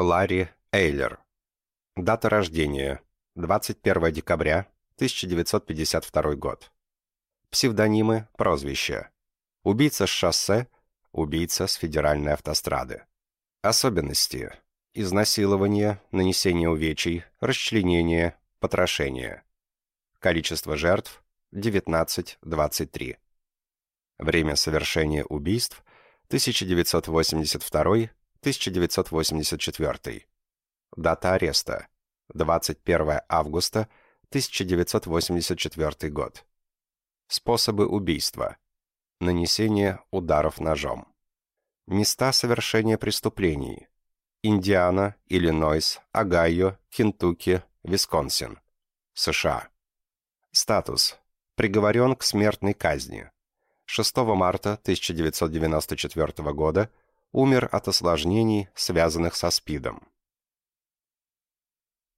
Ларри Эйлер. Дата рождения. 21 декабря 1952 год. Псевдонимы, прозвища. Убийца с шоссе, убийца с федеральной автострады. Особенности. Изнасилование, нанесение увечий, расчленение, потрошение. Количество жертв – 19-23. Время совершения убийств – 1982-1984. Дата ареста – 21 августа 1984 год. Способы убийства. Нанесение ударов ножом. Места совершения преступлений. Индиана, Иллинойс, Огайо, Кентукки, Висконсин. США. Статус. Приговорен к смертной казни. 6 марта 1994 года умер от осложнений, связанных со СПИДом.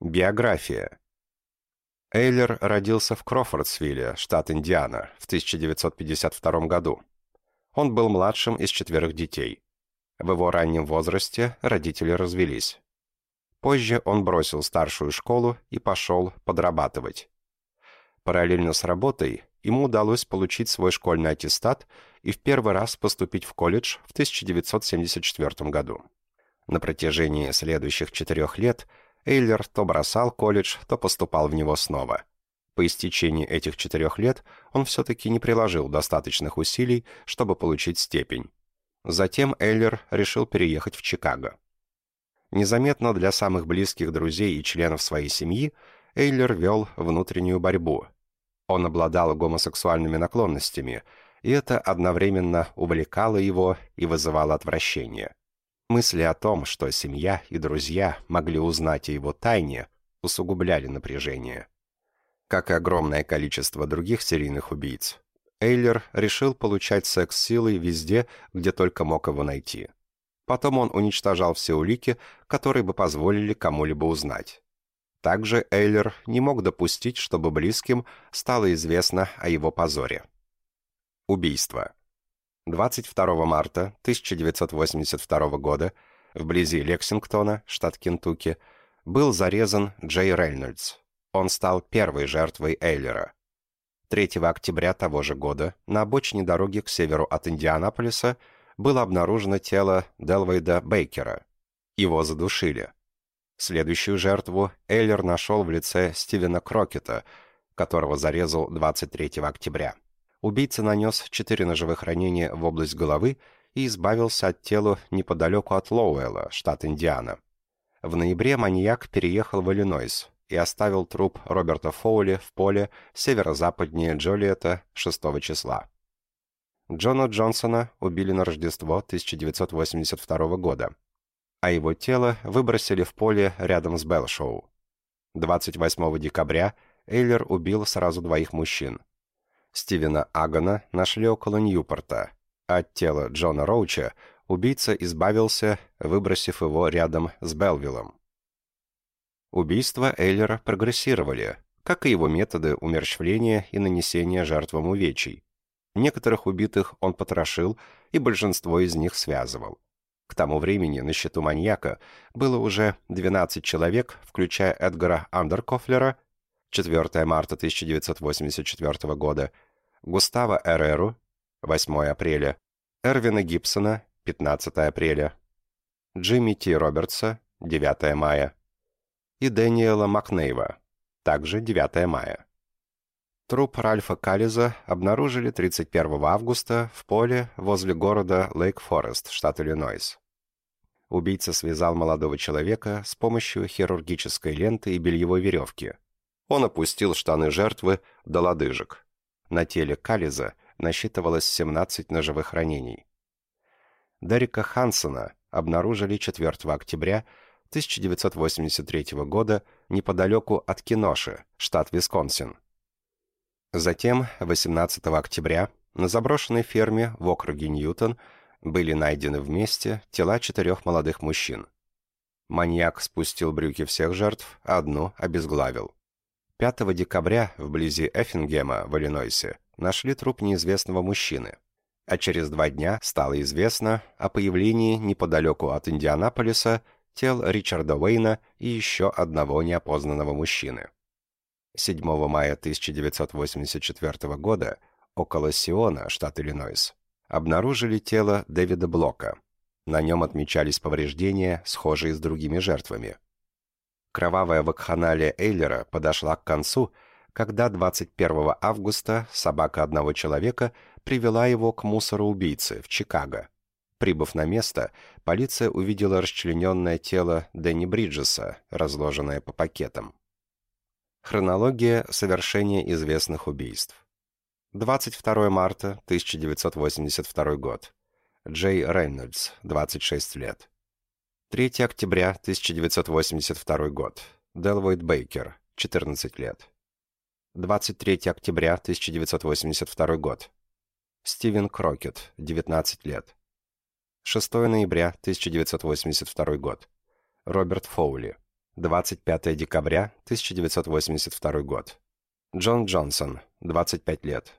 Биография. Эйлер родился в Крофордсвилле, штат Индиана, в 1952 году. Он был младшим из четверых детей. В его раннем возрасте родители развелись. Позже он бросил старшую школу и пошел подрабатывать. Параллельно с работой ему удалось получить свой школьный аттестат и в первый раз поступить в колледж в 1974 году. На протяжении следующих четырех лет Эйлер то бросал колледж, то поступал в него снова. По истечении этих четырех лет он все-таки не приложил достаточных усилий, чтобы получить степень. Затем Эйлер решил переехать в Чикаго. Незаметно для самых близких друзей и членов своей семьи Эйлер вел внутреннюю борьбу – он обладал гомосексуальными наклонностями, и это одновременно увлекало его и вызывало отвращение. Мысли о том, что семья и друзья могли узнать о его тайне, усугубляли напряжение. Как и огромное количество других серийных убийц, Эйлер решил получать секс силой везде, где только мог его найти. Потом он уничтожал все улики, которые бы позволили кому-либо узнать. Также Эйлер не мог допустить, чтобы близким стало известно о его позоре. Убийство. 22 марта 1982 года вблизи Лексингтона, штат Кентукки, был зарезан Джей Рейнольдс. Он стал первой жертвой Эйлера. 3 октября того же года на обочине дороги к северу от Индианаполиса было обнаружено тело Делвейда Бейкера. Его задушили. Следующую жертву Эйлер нашел в лице Стивена Крокета, которого зарезал 23 октября. Убийца нанес четыре ножевых ранения в область головы и избавился от тела неподалеку от Лоуэлла, штат Индиана. В ноябре маньяк переехал в Иллинойс и оставил труп Роберта Фоули в поле северо-западнее Джолиета 6 числа. Джона Джонсона убили на Рождество 1982 года а его тело выбросили в поле рядом с Белшоу. 28 декабря Эйлер убил сразу двоих мужчин. Стивена Агана нашли около Ньюпорта. От тела Джона Роуча убийца избавился, выбросив его рядом с Белвиллом. Убийства Эйлера прогрессировали, как и его методы умерщвления и нанесения жертвам увечий. Некоторых убитых он потрошил, и большинство из них связывал. К тому времени на счету маньяка было уже 12 человек, включая Эдгара Андеркофлера, 4 марта 1984 года, Густава Эреру, 8 апреля, Эрвина Гибсона, 15 апреля, Джимми Ти Робертса, 9 мая, и Дэниела Макнейва, также 9 мая. Труп Ральфа Каллиза обнаружили 31 августа в поле возле города Лейк-Форест, штат Иллинойс. Убийца связал молодого человека с помощью хирургической ленты и бельевой веревки. Он опустил штаны жертвы до лодыжек. На теле Каллиза насчитывалось 17 ножевых ранений. Дерека Хансона обнаружили 4 октября 1983 года неподалеку от Киноши, штат Висконсин. Затем, 18 октября, на заброшенной ферме в округе Ньютон были найдены вместе тела четырех молодых мужчин. Маньяк спустил брюки всех жертв, а одну обезглавил. 5 декабря вблизи Эффингема в Иллинойсе нашли труп неизвестного мужчины. А через два дня стало известно о появлении неподалеку от Индианаполиса тел Ричарда Уэйна и еще одного неопознанного мужчины. 7 мая 1984 года около Сиона, штат Иллинойс, обнаружили тело Дэвида Блока. На нем отмечались повреждения, схожие с другими жертвами. Кровавая вакханалия Эйлера подошла к концу, когда 21 августа собака одного человека привела его к мусороубийце в Чикаго. Прибыв на место, полиция увидела расчлененное тело Дэнни Бриджеса, разложенное по пакетам. Хронология совершения известных убийств. 22 марта 1982 год. Джей Рейнольдс, 26 лет. 3 октября 1982 год. Делвойд Бейкер, 14 лет. 23 октября 1982 год. Стивен Крокет, 19 лет. 6 ноября 1982 год. Роберт Фоули. 25 декабря 1982 год. Джон Джонсон, 25 лет.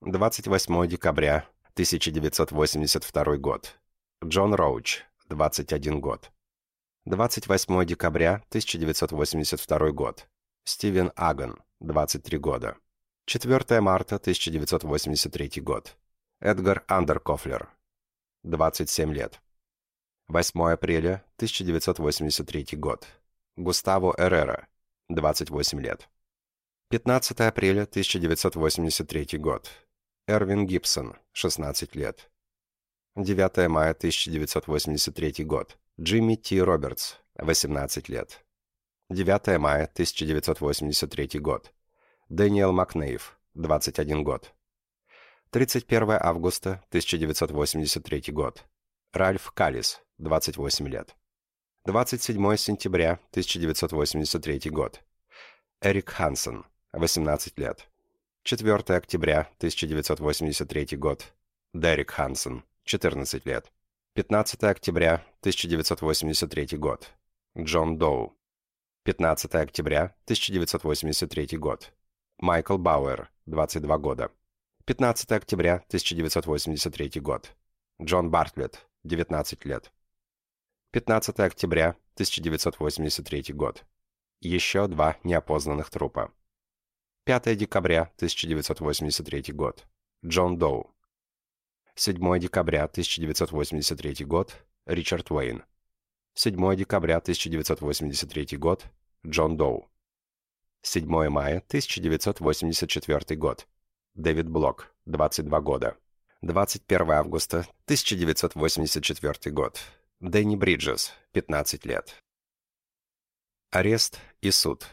28 декабря 1982 год. Джон Роуч, 21 год. 28 декабря 1982 год. Стивен Аган, 23 года. 4 марта 1983 год. Эдгар Андеркофлер, 27 лет. 8 апреля 1983 год. Густаво Эррера, 28 лет. 15 апреля 1983 год. Эрвин Гибсон, 16 лет. 9 мая 1983 год. Джимми Ти Робертс, 18 лет. 9 мая 1983 год. Дэниел Макнейв, 21 год. 31 августа 1983 год. Ральф Калис, 28 лет. 27 сентября 1983 год. Эрик Хансен, 18 лет. 4 октября 1983 год. Дерек Хансен, 14 лет. 15 октября 1983 год. Джон Доу. 15 октября 1983 год. Майкл Бауэр, 22 года. 15 октября 1983 год. Джон Бартлетт, 19 лет. 15 октября 1983 год. Еще два неопознанных трупа. 5 декабря 1983 год. Джон Доу. 7 декабря 1983 год. Ричард Уэйн. 7 декабря 1983 год. Джон Доу. 7 мая 1984 год. Дэвид Блок, 22 года. 21 августа 1984 год. Дэнни Бриджес, 15 лет. Арест и суд.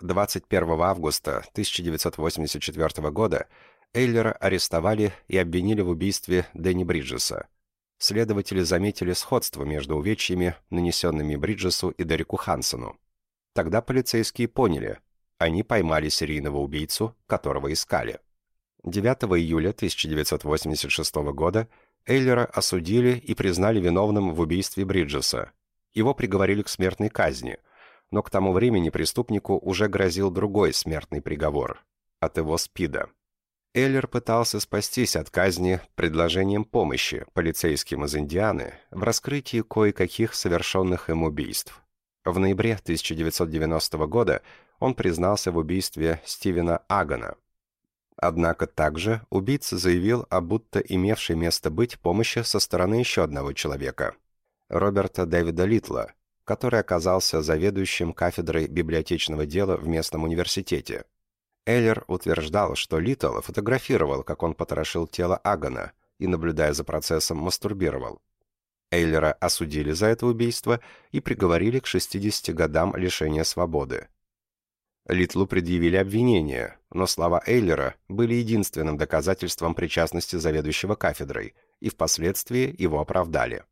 21 августа 1984 года Эйлера арестовали и обвинили в убийстве Дэнни Бриджеса. Следователи заметили сходство между увечьями, нанесенными Бриджесу и Дереку Хансону. Тогда полицейские поняли, они поймали серийного убийцу, которого искали. 9 июля 1986 года Эйлера осудили и признали виновным в убийстве Бриджеса. Его приговорили к смертной казни, но к тому времени преступнику уже грозил другой смертный приговор – от его СПИДа. Эйлер пытался спастись от казни предложением помощи полицейским из Индианы в раскрытии кое-каких совершенных им убийств. В ноябре 1990 года он признался в убийстве Стивена Агана – Однако также убийца заявил о будто имевшей место быть помощи со стороны еще одного человека – Роберта Дэвида Литла, который оказался заведующим кафедрой библиотечного дела в местном университете. Эллер утверждал, что Литл фотографировал, как он потрошил тело Агана и, наблюдая за процессом, мастурбировал. Эйлера осудили за это убийство и приговорили к 60 годам лишения свободы. Литлу предъявили обвинение, но слова Эйлера были единственным доказательством причастности заведующего кафедрой, и впоследствии его оправдали.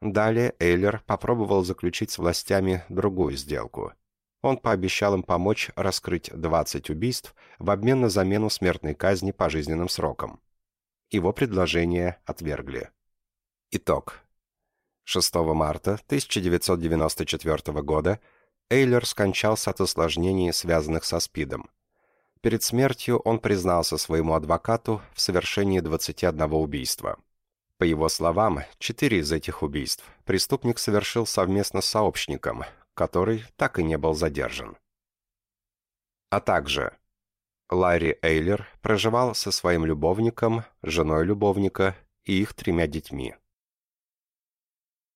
Далее Эйлер попробовал заключить с властями другую сделку. Он пообещал им помочь раскрыть 20 убийств в обмен на замену смертной казни пожизненным сроком. Его предложение отвергли. Итог. 6 марта 1994 года Эйлер скончался от осложнений, связанных со СПИДом. Перед смертью он признался своему адвокату в совершении 21 убийства. По его словам, четыре из этих убийств преступник совершил совместно с сообщником, который так и не был задержан. А также Ларри Эйлер проживал со своим любовником, женой любовника и их тремя детьми –